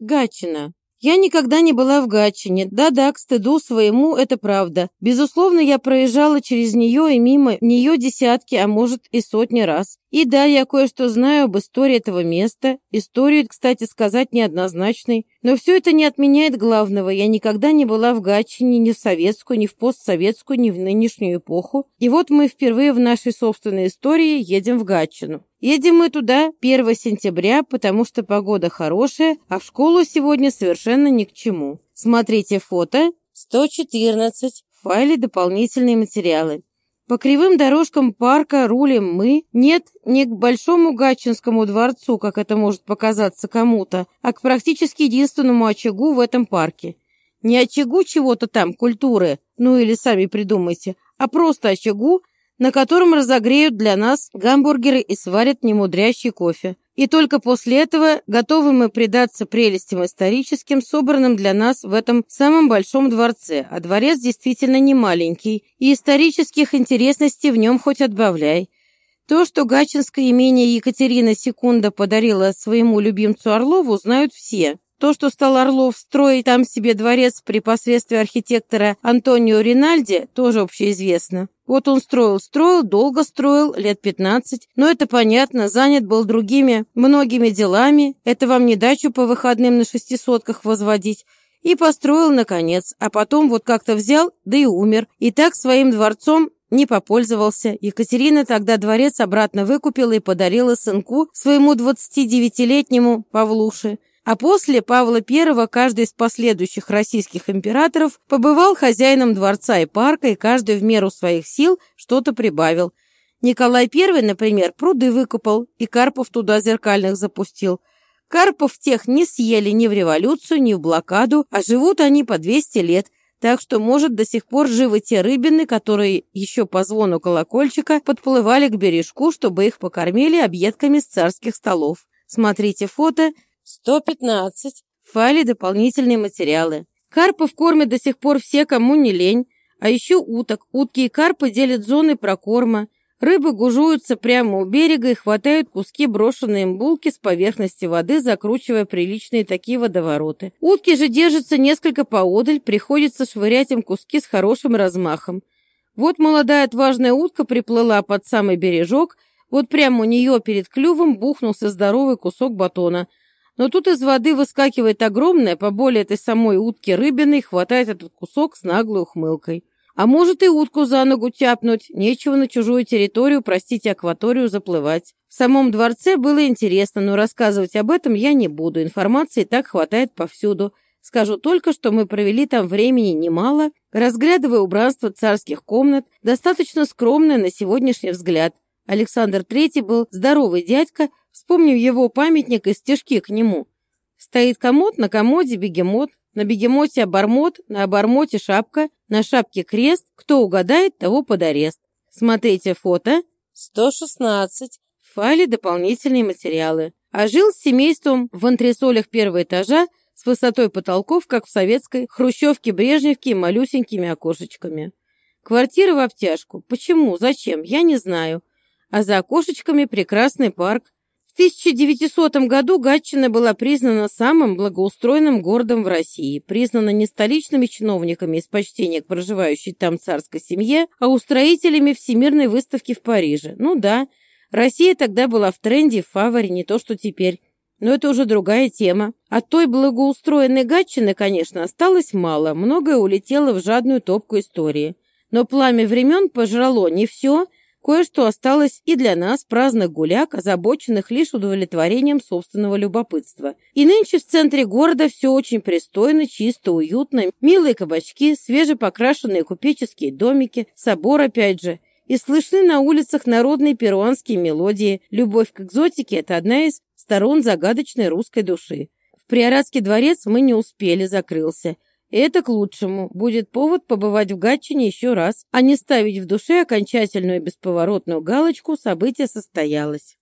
Гатчина. Я никогда не была в Гатчине. Да-да, к стыду своему, это правда. Безусловно, я проезжала через нее и мимо нее десятки, а может и сотни раз. И да, я кое-что знаю об истории этого места. Историю, кстати сказать, неоднозначной. Но все это не отменяет главного. Я никогда не была в Гатчине ни в советскую, ни в постсоветскую, ни в нынешнюю эпоху. И вот мы впервые в нашей собственной истории едем в Гатчину. Едем мы туда 1 сентября, потому что погода хорошая, а в школу сегодня совершенно ни к чему. Смотрите фото 114 в файле «Дополнительные материалы». По кривым дорожкам парка рулим мы, нет, не к Большому Гатчинскому дворцу, как это может показаться кому-то, а к практически единственному очагу в этом парке. Не очагу чего-то там, культуры, ну или сами придумайте, а просто очагу, на котором разогреют для нас гамбургеры и сварят немудрящий кофе. И только после этого готовы мы предаться прелестям историческим, собранным для нас в этом самом большом дворце, а дворец действительно не маленький, и исторических интересностей в нем хоть отбавляй. То, что гачинское имение Екатерина Секунда подарила своему любимцу Орлову, знают все. То, что стал Орлов строить там себе дворец при посредстве архитектора Антонио Ринальди, тоже общеизвестно. Вот он строил, строил, долго строил, лет 15, но это понятно, занят был другими многими делами, это вам не дачу по выходным на шестисотках возводить, и построил, наконец, а потом вот как-то взял, да и умер, и так своим дворцом не попользовался. Екатерина тогда дворец обратно выкупила и подарила сынку, своему 29-летнему Павлуше. А после Павла I каждый из последующих российских императоров побывал хозяином дворца и парка, и каждый в меру своих сил что-то прибавил. Николай I, например, пруды выкопал, и Карпов туда зеркальных запустил. Карпов тех не съели ни в революцию, ни в блокаду, а живут они по 200 лет, так что, может, до сих пор живы те рыбины, которые еще по звону колокольчика подплывали к бережку, чтобы их покормили объедками с царских столов. Смотрите фото 115. В файле дополнительные материалы. Карпов кормят до сих пор все, кому не лень. А еще уток. Утки и карпы делят зоны прокорма. Рыбы гужуются прямо у берега и хватают куски брошенной им булки с поверхности воды, закручивая приличные такие водовороты. Утки же держатся несколько поодаль, приходится швырять им куски с хорошим размахом. Вот молодая отважная утка приплыла под самый бережок, вот прямо у нее перед клювом бухнулся здоровый кусок батона – но тут из воды выскакивает огромная, по более этой самой утки рыбины, и хватает этот кусок с наглой ухмылкой. А может и утку за ногу тяпнуть, нечего на чужую территорию, простите, акваторию заплывать. В самом дворце было интересно, но рассказывать об этом я не буду, информации так хватает повсюду. Скажу только, что мы провели там времени немало, разглядывая убранство царских комнат, достаточно скромное на сегодняшний взгляд. Александр III был здоровый дядька, Вспомнив его памятник и стежки к нему. Стоит комод, на комоде бегемот, на бегемоте обормот, на обормоте шапка, на шапке крест. Кто угадает, того под арест. Смотрите фото 116. В файле дополнительные материалы. А жил с семейством в антресолях первого этажа с высотой потолков, как в советской хрущевке Брежневке и малюсенькими окошечками. Квартира в обтяжку. Почему? Зачем? Я не знаю. А за окошечками прекрасный парк, 1900 году Гатчина была признана самым благоустроенным городом в России, признана не столичными чиновниками из почтения к проживающей там царской семье, а устроителями Всемирной выставки в Париже. Ну да, Россия тогда была в тренде, в фаворе, не то что теперь. Но это уже другая тема. От той благоустроенной Гатчины, конечно, осталось мало, многое улетело в жадную топку истории. Но пламя времен пожрало не все – Кое-что осталось и для нас, праздных гуляк, озабоченных лишь удовлетворением собственного любопытства. И нынче в центре города все очень пристойно, чисто, уютно, милые кабачки, свежепокрашенные купеческие домики, собор опять же. И слышны на улицах народные перуанские мелодии. Любовь к экзотике – это одна из сторон загадочной русской души. В Приоратский дворец мы не успели, закрылся. Это к лучшему. Будет повод побывать в Гатчине еще раз, а не ставить в душе окончательную бесповоротную галочку «Событие состоялось».